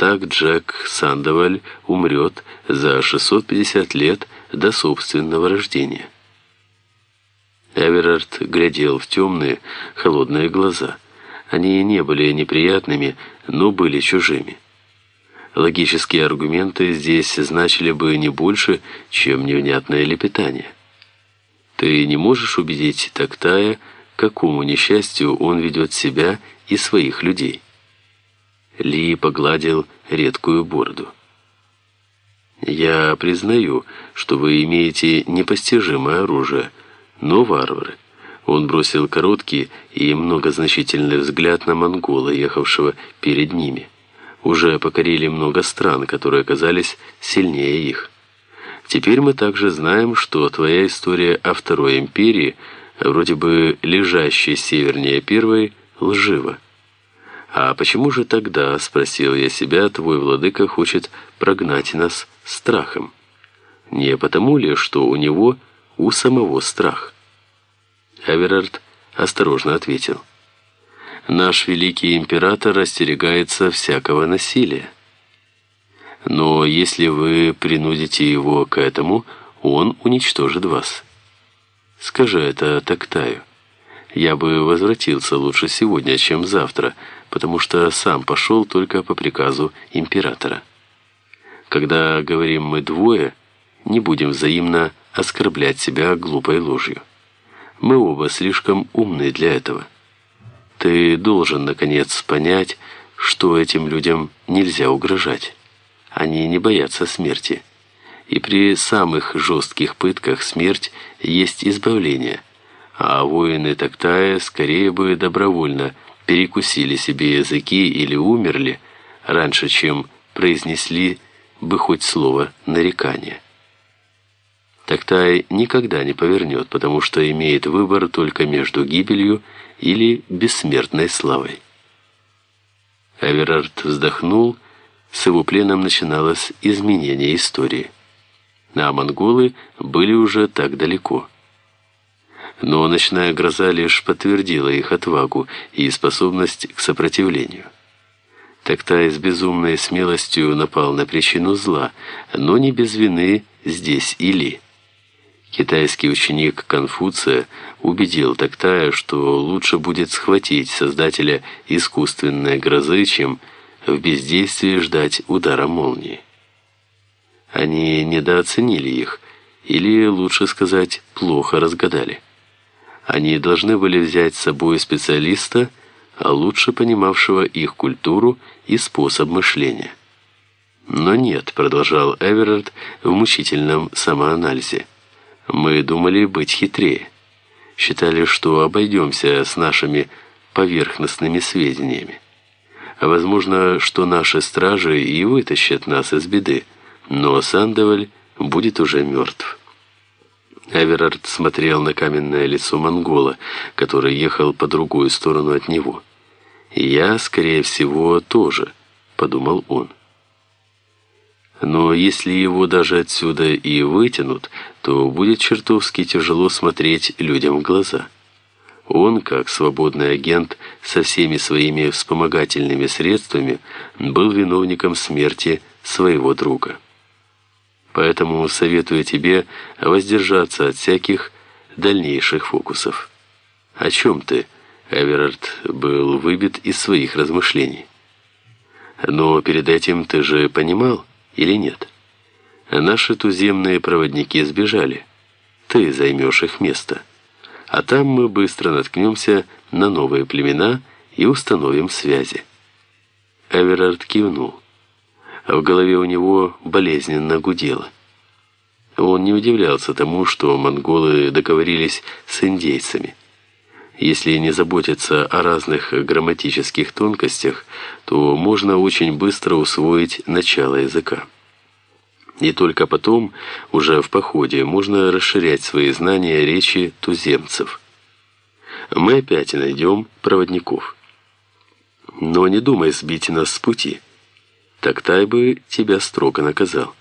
так Джек Сандоваль умрет за 650 лет до собственного рождения. Эверард глядел в темные, холодные глаза. Они не были неприятными, но были чужими. Логические аргументы здесь значили бы не больше, чем невнятное лепетание. Ты не можешь убедить Тактая, какому несчастью он ведет себя и своих людей. Ли погладил редкую бороду. «Я признаю, что вы имеете непостижимое оружие, но варвары». Он бросил короткий и многозначительный взгляд на монгола, ехавшего перед ними. Уже покорили много стран, которые оказались сильнее их. Теперь мы также знаем, что твоя история о Второй империи, вроде бы лежащей севернее первой, лжива. «А почему же тогда, — спросил я себя, — твой владыка хочет прогнать нас страхом? Не потому ли, что у него у самого страх?» Эверард осторожно ответил. «Наш великий император остерегается всякого насилия. Но если вы принудите его к этому, он уничтожит вас. Скажи это Тактаю. Я бы возвратился лучше сегодня, чем завтра, потому что сам пошел только по приказу императора. Когда говорим мы двое, не будем взаимно оскорблять себя глупой ложью. Мы оба слишком умны для этого. Ты должен, наконец, понять, что этим людям нельзя угрожать. Они не боятся смерти. И при самых жестких пытках смерть есть избавление. А воины Тактая скорее бы добровольно перекусили себе языки или умерли, раньше, чем произнесли бы хоть слово нарекания. Тактай никогда не повернет, потому что имеет выбор только между гибелью или бессмертной славой. Эверард вздохнул, с его пленом начиналось изменение истории. А монголы были уже так далеко. Но ночная гроза лишь подтвердила их отвагу и способность к сопротивлению. Тактай с безумной смелостью напал на причину зла, но не без вины здесь Или. Китайский ученик Конфуция убедил Тактая, что лучше будет схватить создателя искусственной грозы, чем в бездействии ждать удара молнии. Они недооценили их, или, лучше сказать, плохо разгадали. Они должны были взять с собой специалиста, а лучше понимавшего их культуру и способ мышления. Но нет, продолжал Эверард в мучительном самоанализе. Мы думали быть хитрее. Считали, что обойдемся с нашими поверхностными сведениями. Возможно, что наши стражи и вытащат нас из беды, но Сандоваль будет уже мертв. Эверард смотрел на каменное лицо монгола, который ехал по другую сторону от него. «Я, скорее всего, тоже», — подумал он. Но если его даже отсюда и вытянут, то будет чертовски тяжело смотреть людям в глаза. Он, как свободный агент со всеми своими вспомогательными средствами, был виновником смерти своего друга. Поэтому советую тебе воздержаться от всяких дальнейших фокусов. О чем ты? Эверард был выбит из своих размышлений. Но перед этим ты же понимал или нет? Наши туземные проводники сбежали. Ты займешь их место. А там мы быстро наткнемся на новые племена и установим связи. Эверард кивнул в голове у него болезненно гудело. Он не удивлялся тому, что монголы договорились с индейцами. Если не заботиться о разных грамматических тонкостях, то можно очень быстро усвоить начало языка. И только потом, уже в походе, можно расширять свои знания речи туземцев. Мы опять найдем проводников. Но не думай сбить нас с пути так Тай бы тебя строго наказал.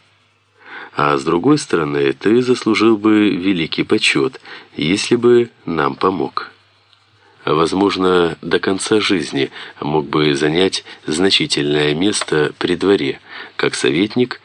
А с другой стороны, ты заслужил бы великий почет, если бы нам помог». возможно, до конца жизни мог бы занять значительное место при дворе, как советник